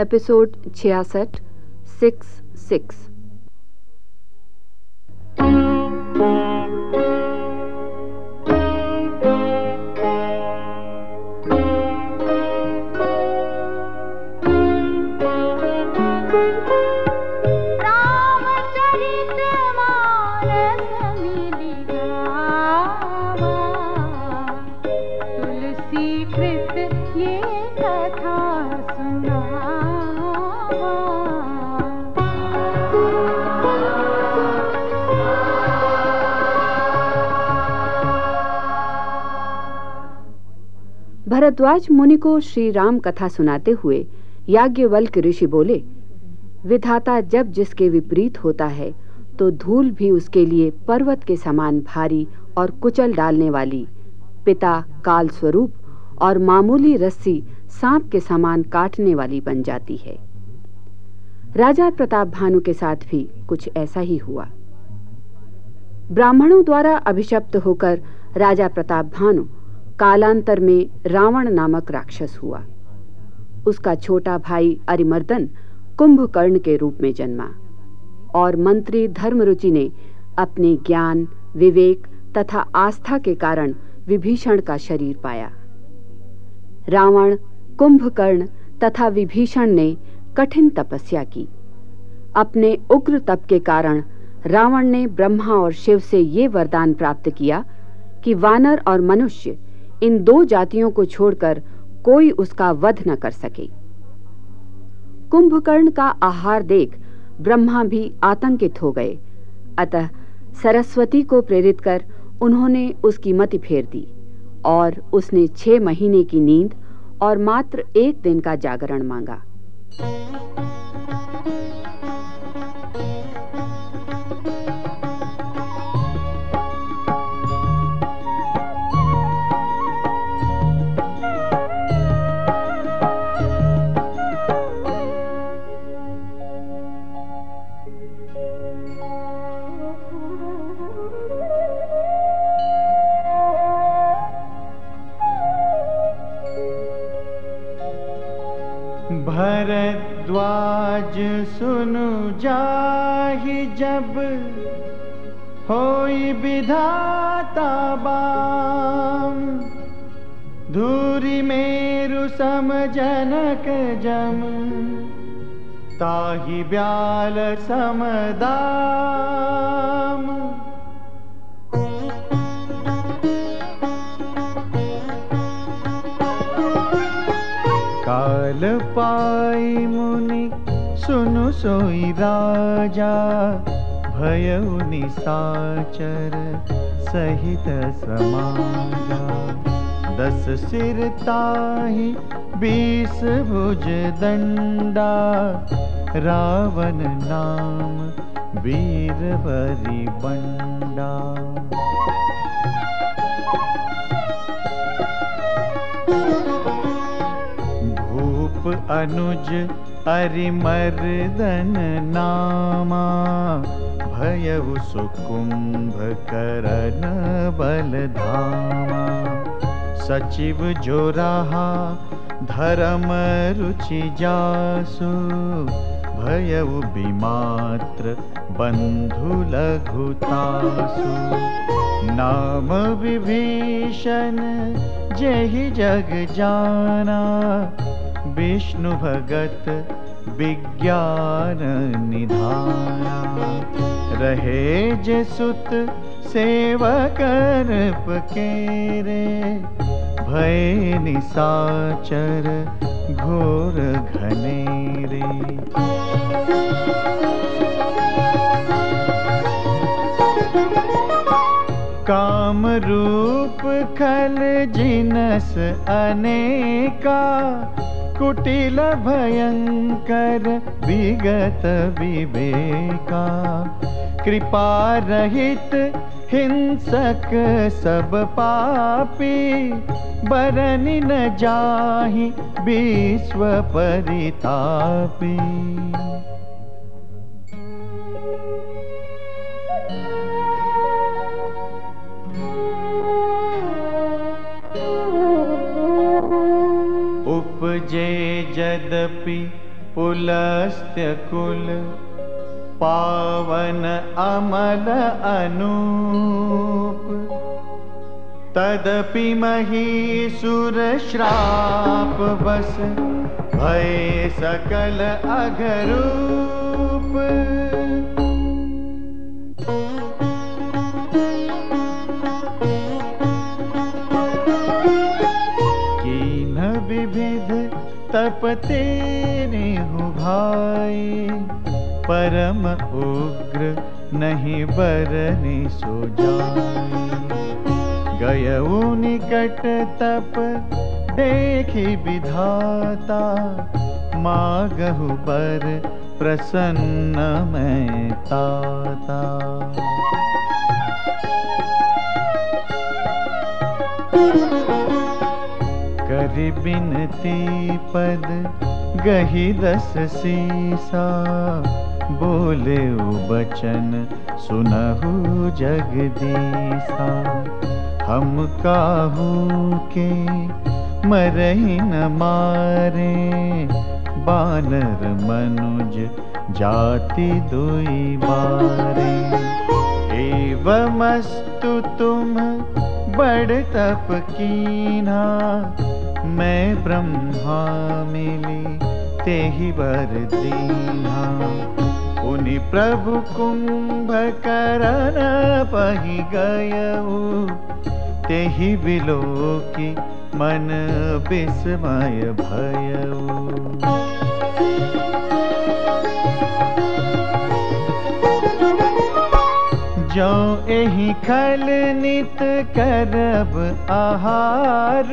Episode छियासठ six six Bharadwaj मुनि को श्री राम कथा सुनाते हुए याज्ञवल्क ऋषि बोले, विधाता, जब जिसके विपरीत होता है तो धूल भी उसके लिए पर्वत के समान भारी और कुचल डालने वाली। पिता काल स्वरूप और मामूली रस्सी सांप के समान काटने वाली बन जाती है। राजा प्रताप भानु के साथ भी कुछ ऐसा ही हुआ। ब्राह्मणों द्वारा अभिशप्त होकर राजा प्रताप भानु कालांतर में रावण नामक राक्षस हुआ। उसका छोटा भाई अरिमर्दन कुंभकर्ण के रूप में जन्मा और मंत्री धर्मरुचि ने अपने ज्ञान, विवेक तथा आस्था के कारण विभीषण का शरीर पाया। रावण, कुंभकर्ण तथा विभीषण ने कठिन तपस्या की। अपने उग्र तप के कारण रावण ने ब्रह्मा और शिव से ये वरदान प्राप्त किया कि वानर और मनुष्य इन दो जातियों को छोड़कर कोई उसका वध न कर सके। कुंभकर्ण का आहार देख ब्रह्मा भी आतंकित हो गए। अतः सरस्वती को प्रेरित कर उन्होंने उसकी मति फेर दी और उसने छह महीने की नींद और मात्र एक दिन का जागरण मांगा। भरद्वाज सुनु जाहि जब होई विधाता बाम। धूरी मेरु सम जनक जम। ताहि ब्याल समदा काल पाई मुनि सुनु सोई राजा भय निसाचर सहित समाजा। दस सिर ताही, बीस भुज दंडा। रावण नाम, वीर बरी बंडा। अनुज अरिमर्दन नामा भयउ सुकुंभ करन बलधामा। सचिव जो रहा, धर्म रुचि जासु भयउ विमात्र बंधु लघुतासु नाम विभीषण, जहि जग जाना विष्णु भगत विज्ञान निधाना। रहे जसुत सेवकर पकेरे भय निसाचर घोर घनेरे काम रूप खल जिनस अनेका। कुटिल भयंकर विगत विवेका। कृपा रहित हिंसक सब पापी बरन न जाहि विश्व परितापी। यद्यपि पुलस्त्यकुल पावन अमल अनूप तदपि श्राप बस भय सकल अघरूप तपते ने भाई परम उग्र नहीं बरने सो जाए गयऊ निकट तप देखी विधाता, मागहु पर प्रसन्न मैं ताता। करि बिनती पद गही दस सीसा। बोले बचन, सुनहु जगदीसा। हम काहू के मरही न मारे। बानर मनुज जाति दुई बारे एवमस्तु तुम बड़ तप कीना मैं ब्रह्मा मिली ते ही वर दीना। उनि प्रभु कुंभ करन पही गयऊ ते ही बिलो की मन विस्मय भयऊ। जो एही खल नित करब आहार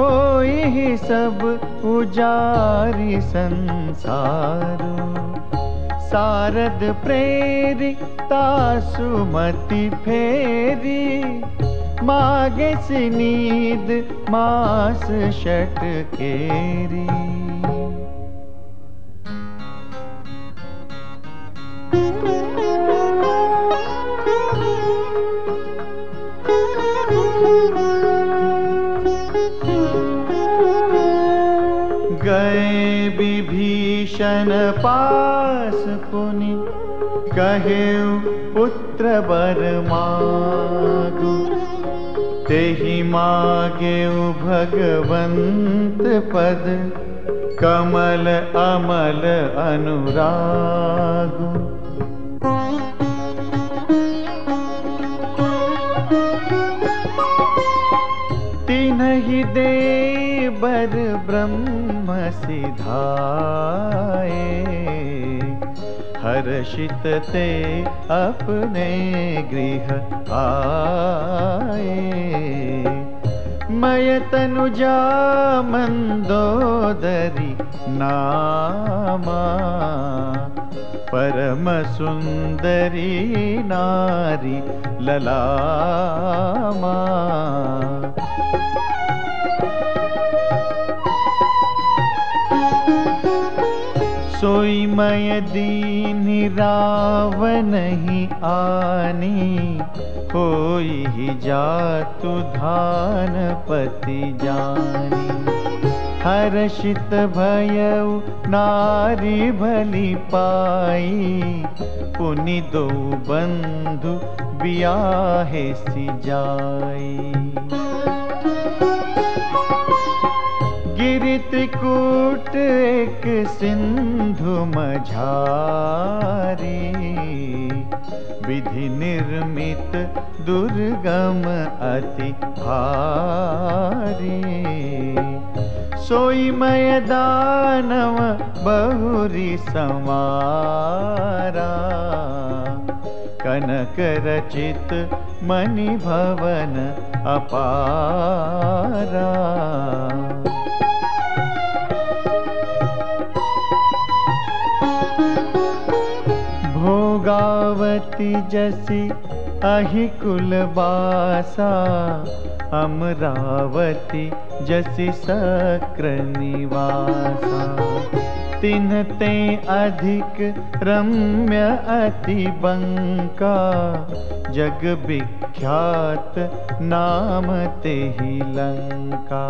हो ही सब उजारी संसार। सारद प्रेरी तासुमति फेरी। मागे नींद मास शट केरी विभीषण पास पुनि कहे पुत्र बर मागु तेहि मागे भगवंत पद कमल अमल अनुरागु तिन्हि दे, बर ब्रह्म सिधाए। हर्षित ते अपने गृह आए। मय तनुजा मंदोदरी नामा। परम सुंदरी नारी ललामा। सोई मय दीन राव नहीं आनी होई ही जातु धान पति जानी। हर्षित भयउ नारी भली पाई, पुनि दो बंधु बियाहे सी जाई। एक सिंधु मझारी। विधि निर्मित दुर्गम अति भारी। सोई मय दानव बहुरी समारा कनक रचित मणि भवन अपारा भोगावती जसी अहि कुलबासा अमरावती जसी सक्र निवासा। तिन्हते अधिक रम्य अति बंका। जग विख्यात नाम ते ही लंका।